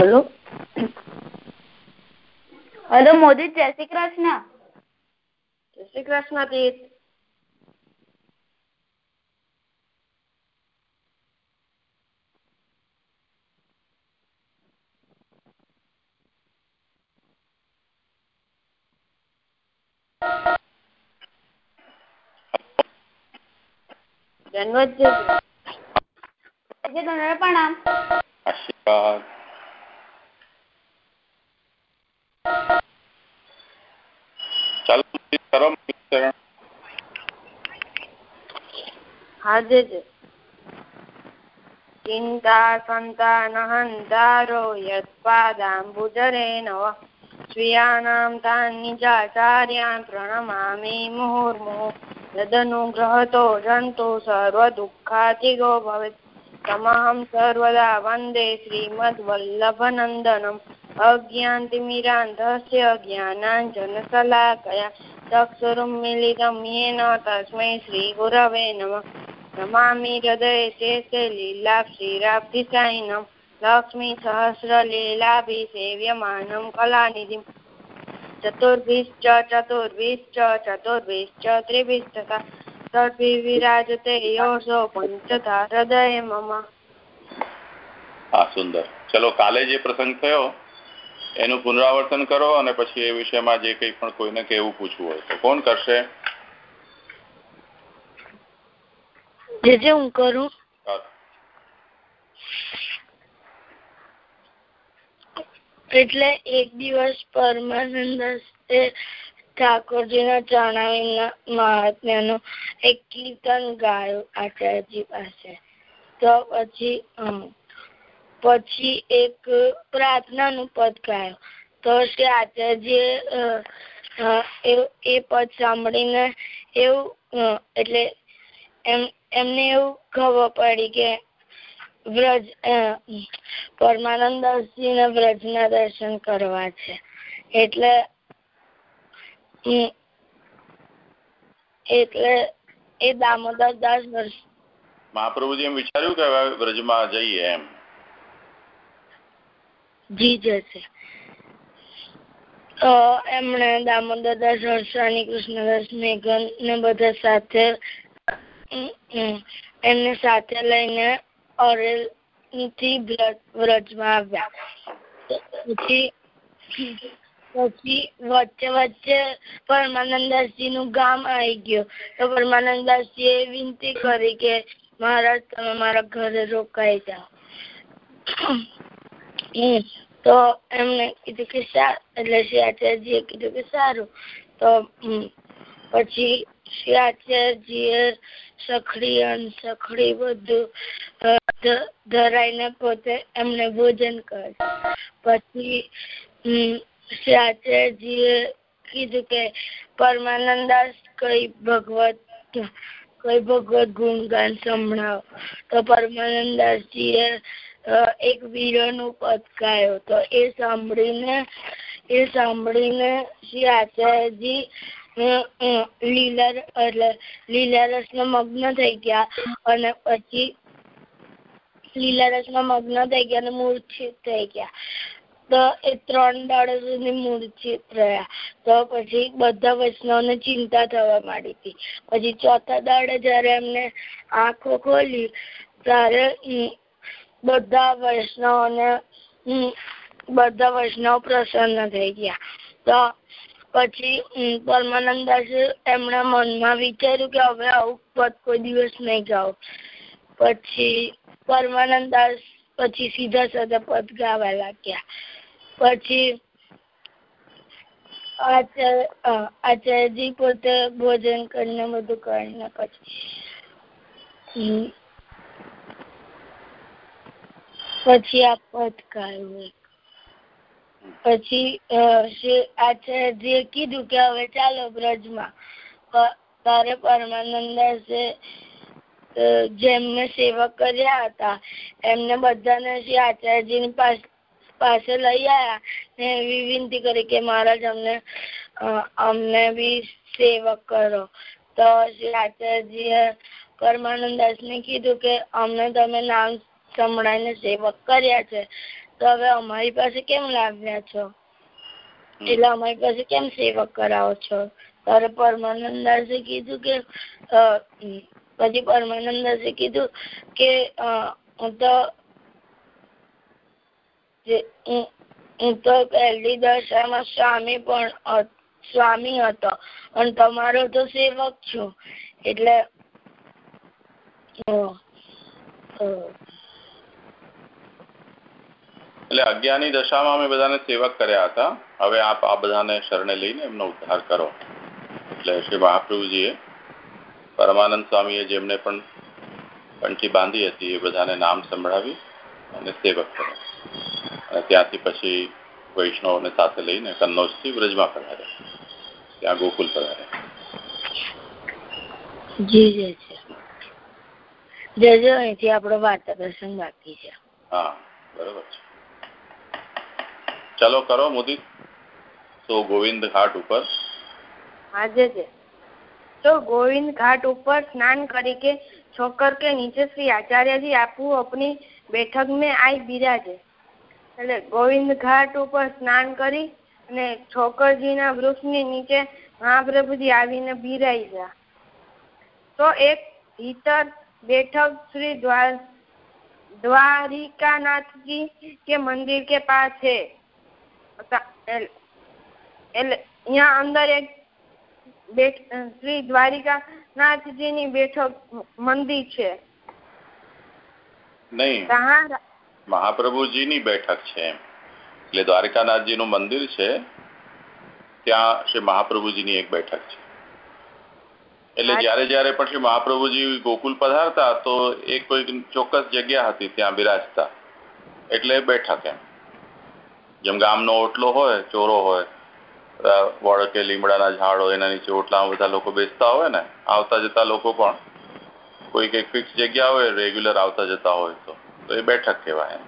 Hello? Hello Modi જય શ્રી કૃષ્ણ. જય શ્રી કૃષ્ણ તીર્થ જન્મજ્ય તમને પ્રણામ આશીર્વાદ ચાલો કરો મિત્રણ. હાજે છે ચિંતા સંતાનહંતારો યત્પાદાંબુજરે નવ. સ્વીયાનાં તાન નિજાચાર્યાન પ્રણમામિ મુહુર્મુહુ યદનુગ્રહતો જંતુ સર્વદુઃખાતિગો ભવેત. તમહં સર્વદા વંદે શ્રીમદ્વલ્લભનંદનમ દક્ષરું મિલિતમ યેન તસ્મૈ શ્રી ગુરવે નમઃ નમામિ હૃદય શેષે લીલાબ્ધિરાબ્ધિશાયિનમ લક્ષ્મી સહસ્રલીલાભિસેવ્યમાનમ કલાનિધિમ ચતુર્ભિશ્ચ ચતુર્ભિશ્ચ ચતુર્ભિશ્ચ ત્રિભિશ્ચ તદ્ભિ વિરાજતે યોષો પંચધા હૃદય મમ આ સુંદર ચલો કાલે જે પ્રસંગ થયો એનું પુનરાવર્તન કરો અને પછી એ વિષયમાં જે કંઈ પણ કોઈને કેવું પૂછવું હોય તો કોણ કરશે? જે જે હું કરું. એટલે એક દિવસ પરમાનંદ ઠાકોરજીના ચરણાવીના મહાત્મ્યનું એક કીર્તન ગાયું આચાર્યજી પાસે. તો પછી પછી એક પ્રાર્થનાનું પદ ગાયું. તો શ્રી આચાર્ય એ પદ સાંભળીને એવું એટલે એમ, એમને એવું ખબર પડી કે વ્રજ પરમાનંદ ને વ્રજના દર્શન કરવા છે. એટલે એટલે એ દામોદર દાસ મહાપ્રભુજી એમ વિચાર્યું કે વ્રજમાં જઈએ એમ? જી જશે દાસ હર્ષાની કૃષ્ણદાસ મેઘન ને બધા સાથે એમને સાથે લઈને ઓરેલથી વ્રજમાં આવ્યા. પછી પછી વચ્ચે વચ્ચે પરમાનંદાસજી નું ગામ આવી ગયું. તો પરમાનંદાસજી એ વિનંતી કરી કે, મહારાજ, તમે મારા ઘરે રોકાઈ જાઓ. તો એમને કીધું કે સારું એટલે શ્રી આચાર્યજીએ કીધું કે સારું. તો પછી શ્રી આચાર્યજીએ સખડી અન સખડી બધું ધરાઈને પોતે એમને ભોજન કરે પછી શ્રી આચાર્યજીએ કીધું કે પરમાનંદાસ કઈ ભગવત કઈ ભગવત ગુણગાન સંભળાવો. તો પરમાનંદાસજીએ એક વીરનું પદ ગાયો તો એ સાંભળીને એ સાંભળીને શ્રી આચાર્યજી લીલા મગ્ન થઈ ગયા અને પછી લીલા મગ્ન થઈ ગયા અને મૂર્છિત થઈ ગયા. તો એ ત્રણ દાડો સુધી મૂર્છિત રહ્યા. તો પછી બધા વૈષ્ણવને ચિંતા થવા માંડી હતી. પછી ચોથા દાડે જયારે એમને આંખો ખોલી, ત્યારે બધા વૈષ્ણવને બધા વૈષ્ણવ પ્રસન્ન થઈ ગયા. તો પછી પરમાનંદાસે એમના મનમાં વિચાર્યું કે હવે આવું પદ કોઈ દિવસ નહીં ગાવ પછી પરમાનંદાસ પછી સીધા સાધા પદ ગાવા લાગ્યા. પછી આચાર્યજી પોતે ભોજન કરીને બધું કરીને પછી પછી આ પદ ગાયું પછી આચાર્યજીએ કીધું કે હવે ચાલો બ્રજમાં. તારે પરમાનંદાસે જેમને સેવક કર્યા હતા, એમને બધાને શ્રી આચાર્યજીની પાસે પાસે લઈ આવ્યા ને એવી વિનંતી કરી કે મહારાજ અમને અમને બી સેવક કરો. તો શ્રી આચાર્યજીએ પરમાનંદાસને કીધું કે અમને તમે નામ સંભળાઈને સેવક કર્યા છે. તો હવે અમારી પાસે કેમ લાવ્યા છો? એટલે અમારી પાસે કેમ સેવક કરાવો છો? ત્યારે પરમાનંદાસે કીધું કે પછી પરમાનંદાસે કીધું કે હું તો હું તો પહેલી દશામાં સ્વામી પણ સ્વામી હતો. અને તમારો તો સેવક છું. એટલે એટલે અગિયારની દશામાં અમે બધાને સેવક કર્યા હતા. હવે આપ આ બધાને શરણે લઈને એમનો ઉદ્ધાર કરો. એટલે શ્રી મહાપ્રભુજીએ પરમાનંદ સ્વામીએ જેમને પણ કંઠી બાંધી હતી એ બધાને નામ સંભળાવી અને સેવક કર્યા. અને ત્યાંથી પછી વૈષ્ણવને સાથે લઈને કન્નૌજથી વ્રજમાં પધાર્યા ત્યાં ગોકુલ પધાર્યા જી જય છે અહીંથી આપણો વાર્તા પ્રસંગ બાકી છે. હા બરોબર છે. ચલો કરો મોદી તો ગોવિંદ ઘાટ ઉપર. આજે છે. તો ગોવિંદ ઘાટ ઉપર સ્નાન કરી કે છોકર કે નીચે શ્રી આચાર્યજી આપવું આપની બેઠક ને આઈ બિરાજે. એટલે ગોવિંદ ઘાટ ઉપર સ્નાન કરી અને છોકરજીના વૃક્ષની નીચે મહાપ્રભુજી આવીને બિરાઈ ગયા. તો એક ભીતર બેઠક શ્રી દ્વાર, દ્વારિકાનાથજી કે મંદિર કે પાસે એટલે અહીંયા અંદર એક શ્રી દ્વારિકાનાથજી ની બેઠક મંદિર છે. નહીં. ત્યાં મહાપ્રભુજીની બેઠક છે એટલે એટલે દ્વારકાનાથજીનું મંદિર છે ત્યાં શ્રી મહાપ્રભુજીની એક બેઠક છે. એટલે જયારે જયારે પણ શ્રી મહાપ્રભુજી ગોકુલ પધારતા તો એક કોઈ ચોક્કસ જગ્યા હતી ત્યાં બિરાજતા. એટલે બેઠક એમ. જેમ ગામનો ઓટલો હોય ચોરો હોય બધા વડ કે લીમડાના ઝાડ હોય એના નીચે ઓટલામાં બધા લોકો બેસતા હોય ને આવતા જતા લોકો પણ કોઈ કઈક ફિક્સ જગ્યા હોય રેગ્યુલર આવતા જતા હોય તો તો એ બેઠક કહેવાય એમ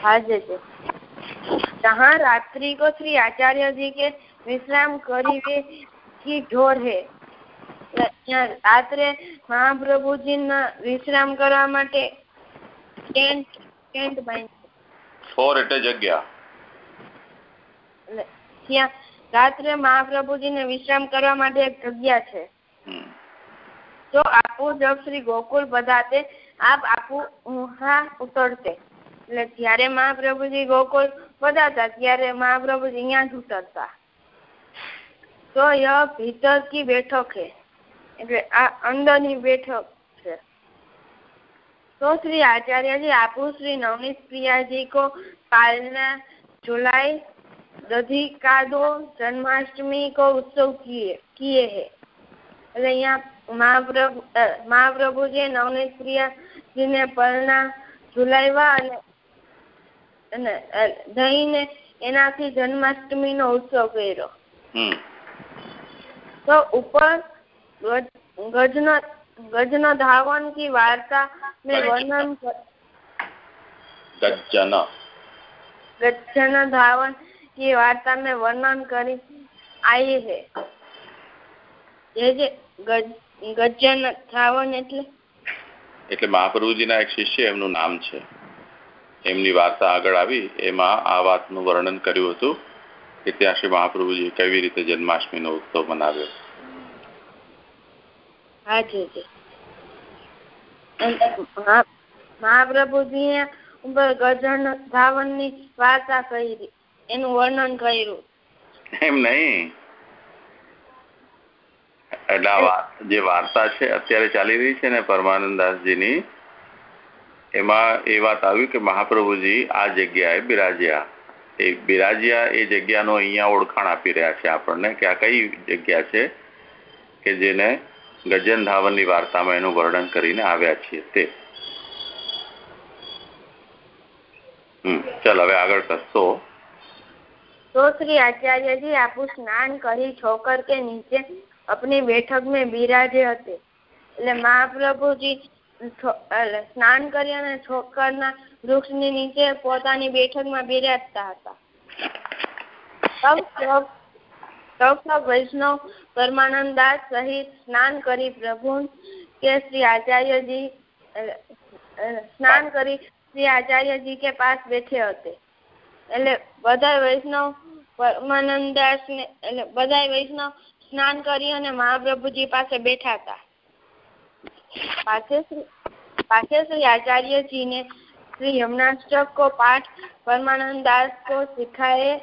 हाजे थे जहाँ रात्रि को श्री आचार्य जी के विश्राम करीवे की ढोर है ત્યાં રાત્રે મહાપ્રભુજી ના વિશ્રામ કરવા માટે ટેન્ટ ટેન્ટ બાંધી ઠોર એટલે જગ્યા. ત્યાં રાત્રે મહાપ્રભુજી ને વિશ્રામ કરવા માટે એક જગ્યા છે. તો આપુ જબ શ્રી ગોકુલ પધારતે આપ આપુ વहाँ ઉતરતે. એટલે જ્યારે મહાપ્રભુજી ગોકુલ પધારતા ત્યારે મહાપ્રભુજી અહીંયા જ ઉતરતા. તો ય ભીતર કી બેઠક હે. એટલે આ અંદરની બેઠક છે તો શ્રી આચાર્યજી આપુ શ્રી નવનીત પ્રિયાજી કો પાલના जुलाई दधी कादो जन्माष्टमी को उत्सव किए किए है એટલે અહીંયા મહાપ્રભુ અ, મહાપ્રભુજીએ નવનીત પ્રિયાજીને પલના ઝુલાવ્યા અને અને અ, દહીંને એનાથી જન્માષ્ટમીનો ઉત્સવ કર્યો હમ તો ઉપર ગજ- ગજનો ગજના ધાવન કી વાર્તા મે વર્ણન ગજન. ગજન ધાવન કી વાર્તા મે વર્ણન કરી આઈ હે. જે જે ગજન ધાવન એટલે એટલે મહાપ્રભુજીના એક શિષ્ય એમનું નામ છે. એમની વાર્તા આગળ આવી. એમાં આ વાતનું વર્ણન કર્યું હતું કે ત્યાં શ્રી મહાપ્રભુજીએ કેવી રીતે જન્માષ્ટમી નો ઉત્સવ મનાવ્યો. મહાપ્રભુજીએ ઉપર ગજન ધાવનની વાર્તા કહી, એનું વર્ણન કર્યું. એમ નહીં. એટલે જે વાર્તા છે, અત્યારે ચાલી રહી છે ને પરમાનંદાસજીની એમાં એ વાત આવી કે મહાપ્રભુજી આ જગ્યાએ બિરાજ્યા. એ બિરાજ્યા એ જગ્યાનો અહીંયા ઓળખાણ આપી રહ્યા છે આપણને કે આ કઈ જગ્યા છે કે જેને ગજન ધાવનની વાર્તામાં એનું વર્ણન કરીને આવ્યા છીએ તે. ચલ હવે આગળ કરશો. તો શ્રી આચાર્યજી આપું સ્નાન કરી છોકર કે નીચે અપની બેઠક મેં બિરાજે હતે. એટલે મહાપ્રભુજી સ્નાન કરી અને છોકરના વૃક્ષની નીચે પોતાની બેઠકમાં બિરાજતા હતા. તબ સબ તબ સબ વૈષ્ણવ પરમાનંદ દાસ સહિત સ્નાન કરી પ્રભુ કે શ્રી આચાર્યજી એટલે, એટલે સ્નાન કરી શ્રી આચાર્યજી કે પાસ બેઠે હતે એટલે બધા વૈષ્ણવ પરમાનંદાસ ને એટલે બધા વૈષ્ણવ સ્નાન કરી અને મહાપ્રભુજી પાસે બેઠા હતા પાછે શ્રી पाछे श्री आचार्य जी ने श्री यमुनाष्टक को पाठ परमानंद दास को सिखाए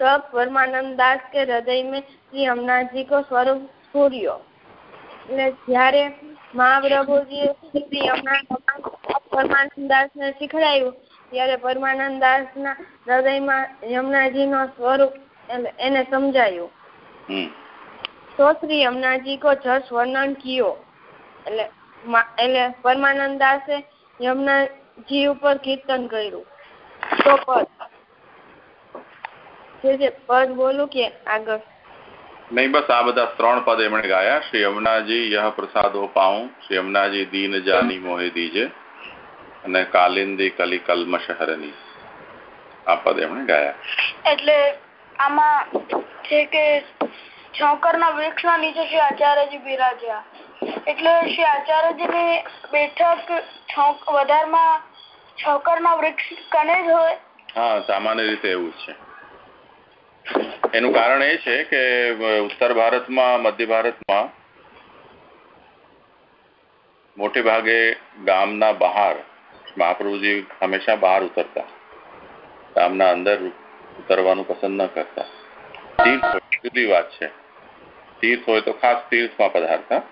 सब પરમાનંદ દાસ કે હૃદય મેં શ્રી અમનાજી કો સ્વરૂપ છોડ્યો એટલે જ્યારે મહાપ્રભુજીએ શ્રી પરમાનંદ દાસને શીખડાયું ત્યારે પરમાનંદ દાસના હૃદયમાં યમુનાજી નો સ્વરૂપ એને સમજાયું. તો શ્રી યમુનાજી કો જશ વર્ણન કિયો. એટલે એટલે પરમાનંદ દાસે યમુનાજી ઉપર કીર્તન કર્યું. તો પદ. જે પદ બોલું કે આગળ? નહીં બસ આ બધા ત્રણ પદ એમણે ગાયા. શ્રી યમુનાજી યહ પ્રસાદો પાઉં. શ્રી યમુનાજી દીન જાની મોહે દીજે. અને કાલિંદી કલી કલમશ હરની આ પદ એમણે ગાયા. એટલે આમાં છે કે શંકરના વૃક્ષના નીચે શ્રી આચાર્યજી બિરાજ્યા. એટલે શ્રી આચાર્યજીની બેઠક છોક વધારમાં શંકરના વૃક્ષ કને જ હોય? હા સામાન્ય રીતે એવું છે. એનું કારણ એ છે કે ઉત્તર ભારતમાં, મધ્ય ભારતમાં મોટે ભાગે ગામના બહાર મહાપ્રભુજી હંમેશા બહાર ઉતરતા. ગામના અંદર ઉતરવાનું પસંદ ન કરતા. તીર્થ જુદી વાત છે. તીર્થ હોય તો ખાસ તીર્થમાં પધારતા.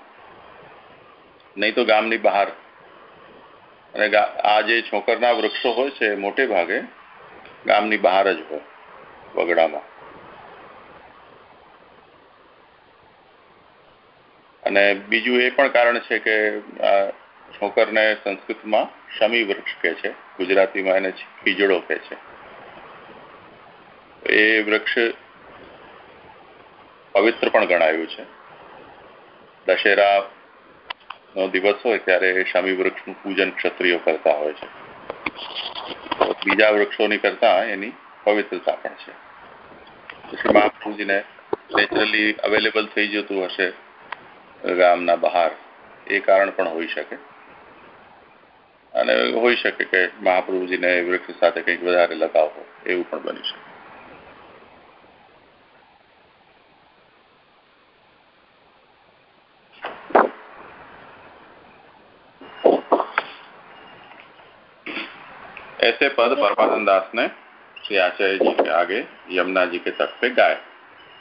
નહીં તો ગામની બહાર. અને આ જે છોકરના વૃક્ષો હોય છે મોટે ભાગે ગામની બહાર જ હોય, વગડામાં. અને બીજું એ પણ કારણ છે કે છોકરને સંસ્કૃતમાં શમી વૃક્ષ કહે છે, ગુજરાતીમાં એને ખીજડો કહે છે. એ વૃક્ષ પવિત્ર પણ ગણાયું છે. દશેરા નો દિવસ હોય ત્યારે શમી વૃક્ષનું પૂજન ક્ષત્રિયો કરતા હોય છે. બીજા વૃક્ષોની કરતા એની પવિત્રતા પણ છે. મહાપ્રભુજીને નેચરલી અવેલેબલ થઈ જતું હશે. ગામના બહાર એ કારણ પણ હોઈ શકે અને હોઈ શકે કે મહાપ્રભુજીને વૃક્ષ સાથે કંઈક વધારે લગાવ હોય એવું પણ બની શકે ऐसे पद परमानंद दास ने श्री आचार्य जी के आगे यमुना जी के तट पे गाए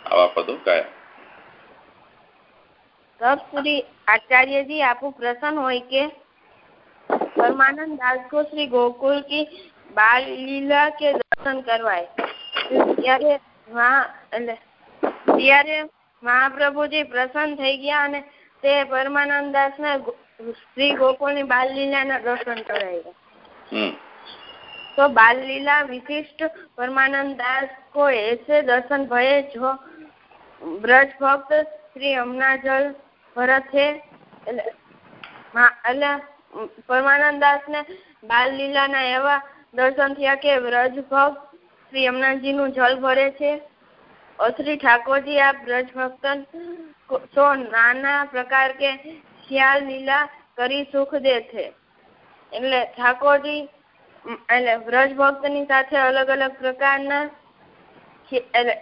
આવા પદો ગાયા રબ આચાર્યજી આપું પ્રસન્ન હોય કે પરમાનંદ દાસ કો શ્રી ગોકુલ કી બાલ લીલા કે દર્શન કરવાય. ત્યારે એટલે ત્યારે મહાપ્રભુજી પ્રસન્ન થઈ ગયા અને તે પરમાનંદ દાસ ને શ્રી ગોકુલની બાલ લીલા ના દર્શન કરાવ્યા. તો બાલ લીલા વિશિષ્ટ પરમાનંદ દાસ કો એસે દર્શન ભયે જો બ્રજ ભક્ત શ્રી અમનાજલ ભરત એટલે પરમાનંદ દાસ ને બાલ લીલા ના એવા દર્શન થયા કે વ્રજ શ્રી યમુનાજી નું જલ ભરે છે. શ્રી ઠાકોરજી આ બ્રજ ભક્ત તો નાના પ્રકાર કે ખ્યાલ લીલા કરી સુખ દે છે. એટલે ઠાકોરજી એટલે વ્રજ ભક્તની સાથે અલગ અલગ પ્રકારના એટલે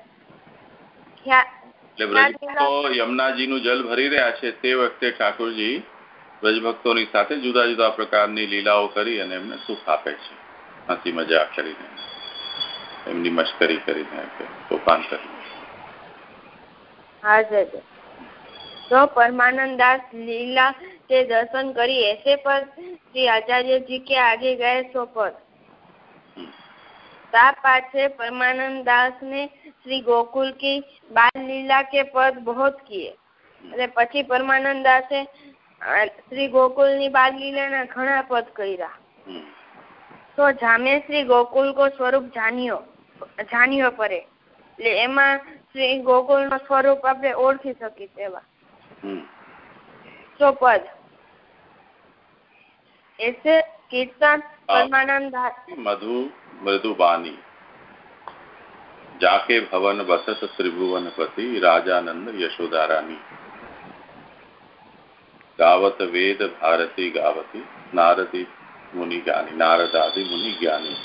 એટલે બ્રજભક્તો યમુનાજીનું જલ ભરી રહ્યા છે તે વખતે ઠાકોરજી બ્રજભક્તોની સાથે જુદા જુદા પ્રકારની લીલાઓ કરી અને એમને સુખ આપે છે. હસી મજા કરીને એમની મશ્કરી કરીને તોફાન કરીને જો પરમાનંદ દાસ લીલા કે દર્શન કરી એસે પર શ્રી આચાર્યજી કે આગે ગયે સો પર. તા પાછે પરમાનંદ દાસ ને શ્રી ગોકુલ કી બાલ લીલા કે પદ બહોત કિયે અને પછી પરમાનંદ દાસે શ્રી ગોકુલની બાલ લીલા ના ઘણા પદ કર્યા. તો જામે શ્રી ગોકુલ કો સ્વરૂપ જાણ્યો જાણ્યો પડે એટલે એમાં શ્રી ગોકુલનું સ્વરૂપ આપણે ઓળખી શકીએ તેવા. તો પદ. એસે કીર્તન પરમાનંદ મધુ મૃદુબાની જાકે ભવન વસત ત્રિભુવનપતિ રાજાનંદ યશોદારાની ગાવત વેદ ભારતી ગાવતી નારદી મુનિ જ્ઞાની નારદાદિ મુનિ જ્ઞાની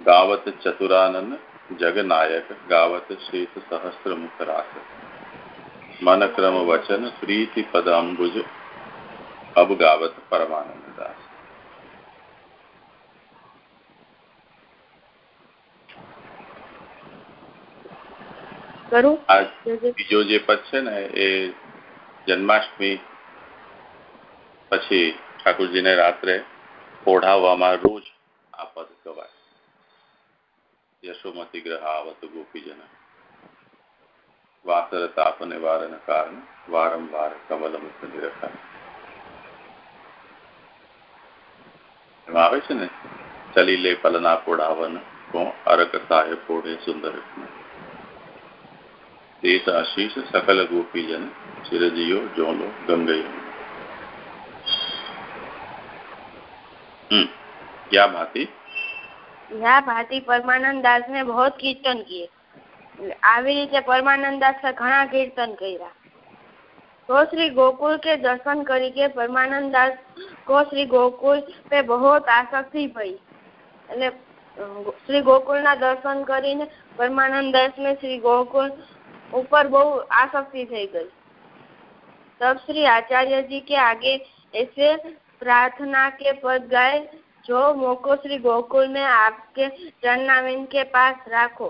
ગાવત ચતુરાનંદ જગનાયક ગાવત શેષ સહસ્રમુખ રાસ મન ક્રમ વચન પ્રીતિ પદાંબુજ અબ ગાવત પરમાનંદ કરું? બીજો જે પદ છે ને એ જન્માષ્ટમી પછી ઠાકોરજીને રાત્રે ઓઢાવવામાં રોજ આ પદ ગવાય. યશોમતી ગ્રહ આવત ગોપીજન. વાસર તાપ નિવારણ કારણ વારંવાર કમલ મુખ નિરખા એમાં આવે છે ને ચલી લે પલના પોડાવન કો અરક સાહેબ પોડે સુંદર तेत आशीष सकल गोपीजन चिरजियो जोलो गंगयो क्या भांति या भांति परमानंद दास ने बहुत कीर्तन किए આવી રીતે પરમાનંદ દાસે ઘણા કીર્તન કર્યા. તો શ્રી ગોકુલ કે દર્શન કરી કે પરમાનંદ દાસ કો શ્રી ગોકુલ પે બહોત આસક્તિ પડી. એટલે શ્રી ગોકુલ ના દર્શન કરીને પરમાનંદ દાસ ને શ્રી ગોકુલ ऊपर બહુ आसक्ति થઈ गई तब श्री आचार्य जी के आगे ऐसे प्रार्थना के पद गाए जो मोको श्री गोकुल में आपके चरणाविंद के पास રાખો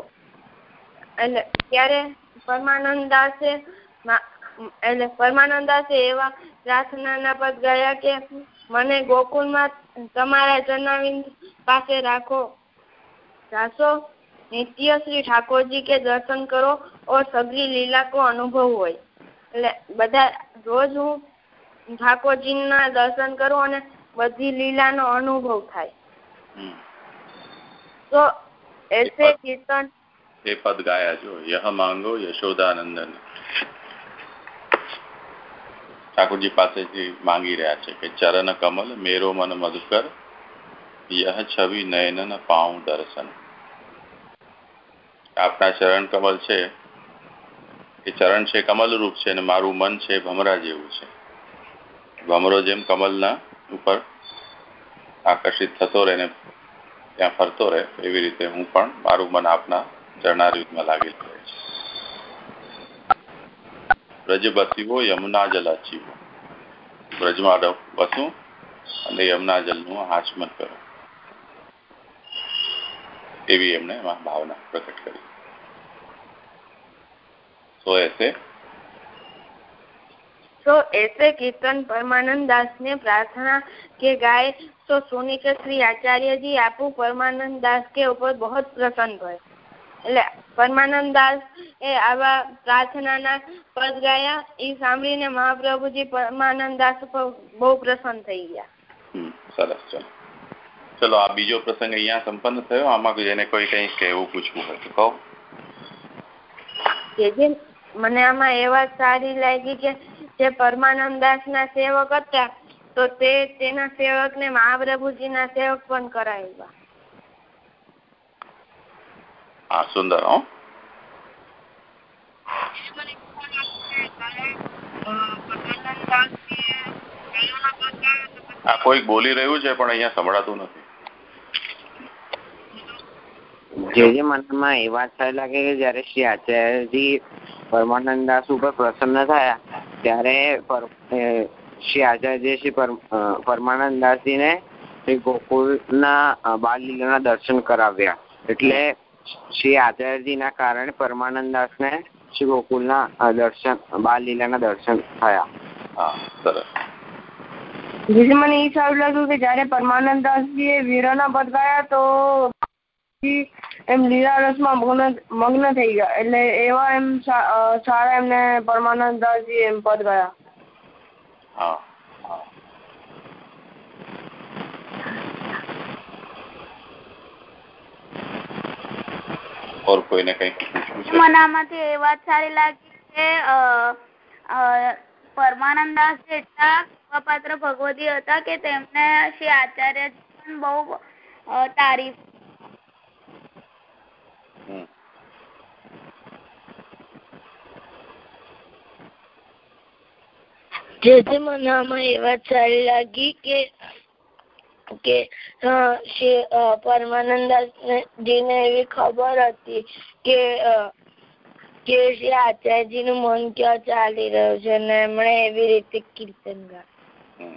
એટલે ત્યારે પરમાનંદ દાસે એટલે પરમાનંદ દાસે એવા પ્રાર્થનાના પદ ગયા કે મને ગોકુલમાં તમારા ચરણાવિંદ પાસે રાખો રાખો નિત્ય શ્રી ઠાકોરજી કે દર્શન કરો ઓર સગરી લીલા કો અનુભવ હોય. એટલે બધા રોજ હું ઠાકોરજી ના દર્શન કરું અને બધી લીલા નો અનુભવ થાય. તો એસે કીર્તન એ પદ ગાયા જો. યહ માંગો યશોદાનંદન. ઠાકોરજી પાસેથી માંગી રહ્યા છે કે ચરણ કમલ મેરો મન મધુકર યહ છવિ નયન પાઉ દર્શન. આપના ચરણ કમલ છે. એ ચરણ છે કમલ રૂપ છે અને મારું મન છે ભમરા જેવું છે. ભમરો જેમ કમલના ઉપર આકર્ષિત થતો રહે ને ત્યાં ફરતો રહે, એવી રીતે હું પણ મારું મન આપના ચરણારવિંદમાં લાગી રહે છે. બસીવો યમુના જલ અચીવો બ્રજમાં બસું અને યમુના જલનું આચમન કરું. એવી એમણે એમાં ભાવના પ્રગટ કરી. તો એસે तो ऐसे कीर्तन परमानंद दास ने प्रार्थना के गाए तो सुनी के श्री आचार्य जी आपू परमानंद दास के ऊपर बहुत प्रसन्न भय એટલે પરમાનંદ દાસ એ આવા પ્રાર્થનાના પદ ગાયા એ સાંભળીને મહાપ્રભુજી પરમાનંદ દાસ ઉપર બહુ પ્રસન્ન થઈ ગયા હમ, સરસ ચલો ચલો આ બીજો પ્રસંગ અહીંયા સંપન્ન થયો આમાં જેને કોઈ કંઈ કહેવું પૂછવું હોય તો કહો કે જે મને આમાં એ વાત સારી લાગી કે જે પરમાનંદ દાસ ના સેવક હતા તો તે તેના સેવક ને મહાપ્રભુજી ના સેવક પણ કરાવ્યા. હા સુંદર હો. આ કોઈ બોલી રહ્યું છે પણ અહીંયા સંભળાતું નથી. જે જે મનમાં એ વાત થાય લાગે કે જયારે શ્રી આચાર્યજી પરમાનંદ દાસ ઉપર પ્રસન્ન થયા. ત્યારે પર- શ્રી આચાર્ય શ્રી પરમાનંદ દાસજીને શ્રી ગોકુળના બાલલીલાના દર્શન કરાવ્યા. એટલે શ્રી આચાર્યજીના કારણે પરમાનંદ દાસને શ્રી ગોકુળના દર્શન બાલલીલાના દર્શન થયા. હા સરસ. મને એ સારું લાગ્યું કે જયારે પરમાનંદ દાસજી એ વીરોના પદ ગાયા તો ઈ એમ લીલા રસમાં મગ્ન મગ્ન થઈ ગયા. એટલે એવા એમ સારા એમને પરમાનંદ દાસજી એમ પદ ગયા. હા. ઓર કોઈને કંઈક પૂછવું છે? મને આમાંથી એ વાત સારી લાગી કે અ, અ, પરમાનંદ દાસ એટલા કૃપાપાત્ર ભગવતી હતા કે તેમને શ્રી આચાર્ય પણ બહુ તારીફ જેથી મને એ વાત સારી લાગી કે કે શ્રી પરમાનંદજીને એવી ખબર હતી કે કે શ્રી આચાર્યજીનું મન ક્યાં ચાલી રહ્યું છે ને એમણે એવી રીતે કીર્તન ગાયું.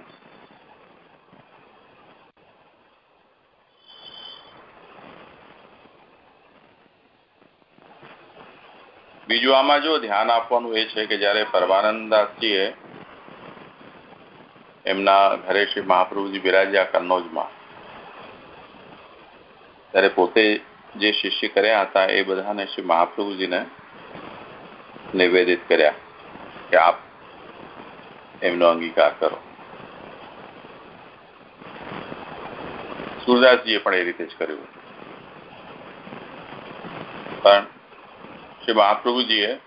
બીજું આમાં જો ધ્યાન આપવાનું એ છે કે જયારે પરમાનંદદાસજીએ એમના ઘરે શ્રી મહાપ્રભુજી બિરાજ્યા કન્નોજમાં ત્યારે પોતે જે શિષ્ય કર્યા હતા એ બધાને શ્રી મહાપ્રભુજીને નિવેદિત કર્યા કે આપ એમનો અંગીકાર કરો. સુરદાસજીએ પણ એ રીતે જ કર્યું પણ શ્રી મહાપ્રભુજીએ,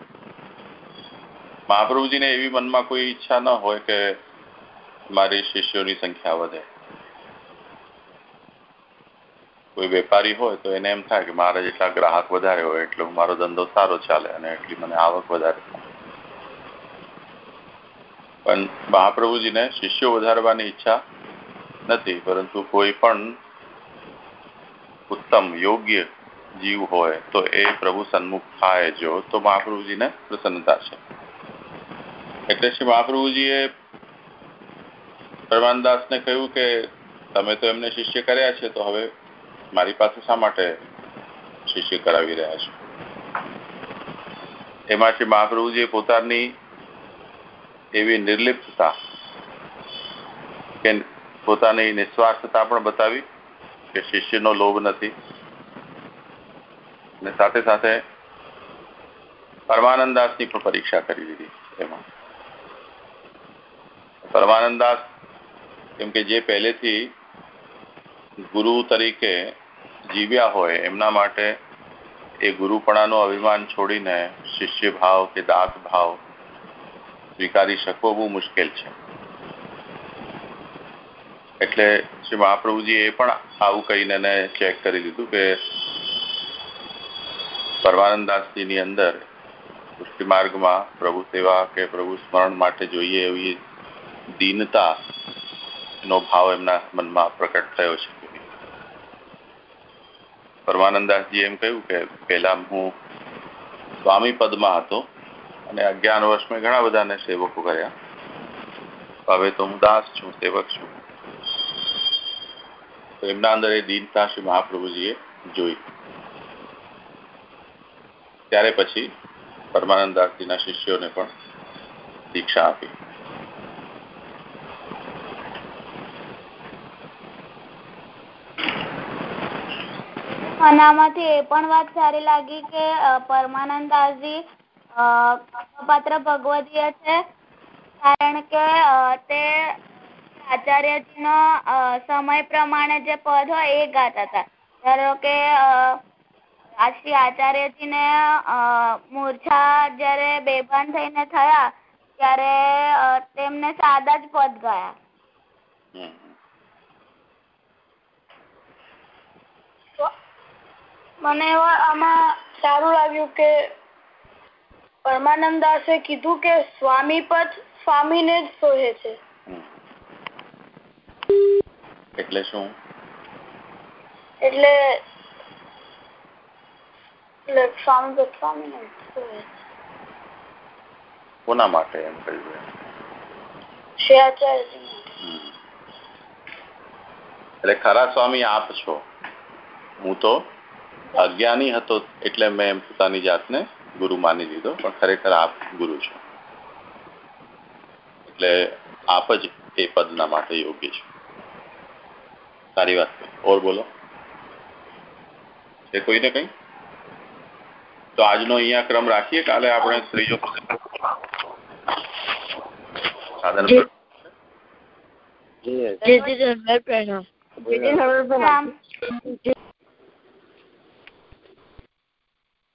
મહાપ્રભુજીને એવી મનમાં કોઈ ઈચ્છા ન હોય કે મારી શિષ્યોની સંખ્યા વધે. કોઈ વેપારી હોય તો એને એમ થાય કે મારા જેટલા ગ્રાહક વધારે હોય એટલે મારો ધંધો સારો ચાલે અને એટલી મને આવક વધારે. પણ મહાપ્રભુજીને શિષ્યો વધારવાની ઈચ્છા નથી, પરંતુ કોઈ પણ ઉત્તમ, યોગ્ય જીવ હોય તો એ પ્રભુ સન્મુખ થાય જો, તો મહાપ્રભુજીને પ્રસન્નતા છે. એટલે શ્રી મહાપ્રભુજીએ પરમાનદાસને કહ્યું કે તમે તો એમને શિષ્ય કર્યા છે, તો હવે મારી પાસે શા માટે શિષ્ય કરાવી રહ્યા છો? એમાં શ્રી મહાપ્રભુજીએ પોતાની એવી નિર્લિપ્તતા કે પોતાની નિસ્વાર્થતા પણ બતાવી કે શિષ્યનો લોભ નથી. અને સાથે સાથે પરમાનંદાસની પણ પરીક્ષા કરી દીધી એમાં. પરમાનંદાસ કેમ કે જે પહેલેથી ગુરુ તરીકે જીવ્યા હોય, એમના માટે એ ગુરુપણાનું અભિમાન છોડીને શિષ્ય ભાવ કે દાસ ભાવ સ્વીકારી શકવો બહુ મુશ્કેલ છે. એટલે શ્રી મહાપ્રભુજી એ પણ આવું કહીને ચેક કરી દીધું કે પરમાનંદાસજીની અંદર પુષ્ટિ માર્ગમાં પ્રભુ સેવા કે પ્રભુ સ્મરણ માટે જોઈએ એવી દીનતા નો ભાવ એમના મનમાં પ્રકટ થયો છે. પરમાનંદાસજી એમ કહ્યું કે પહેલા હું સ્વામી પદમાં હતો અને અગિયાર વર્ષ મેં ઘણા બધાને સેવકો કર્યા. હવે તો હું દાસ છું, સેવક છું. તો એમના અંદર એ દીનતા શ્રી મહાપ્રભુજીએ જોઈ. ત્યારે પછી પરમાનંદાસજીના શિષ્યોને પણ દીક્ષા આપી. મને આમાંથી એ પણ વાત સારી લાગી કે પરમાનંદ પરમાનંદદાસજી પાત્ર ભગવદીય છે. કારણ કે તે આચાર્યજીનો સમય પ્રમાણે જે પદ હોય એ ગાતા હતા. ધારો કે શ્રી આચાર્યજીને મૂર્છા જ્યારે બેભાન થઈને થયા, ત્યારે તેમને સાદા જ પદ ગાયા. મને આમાં સારું લાગ્યું કે પરમાનંદ દાસે કીધું કે સ્વામી પદ સ્વામીને જ સોહે છે. એટલે શું? એટલે એટલે સ્વામી પદ સ્વામીને સોહે કોના માટે એમ કહ્યું? શ્રી આચાર્યજી. એટલે ખરા સ્વામી આપ છો. હું તો અજ્ઞાની હતો એટલે મેં પોતાની જાતને ગુરુ માની લીધો પણ ખરેખર આપ ગુરુ છો એટલે આપ જ એ પદના માટે યોગ્ય છો સારી વાત ઓર બોલો છે કોઈને કઈ તો આજનો અહીંયા ક્રમ રાખીએ કાલે આપણે ત્રીજો સાધન જી. જી જી જી પ્રણામ જી, જી, જી.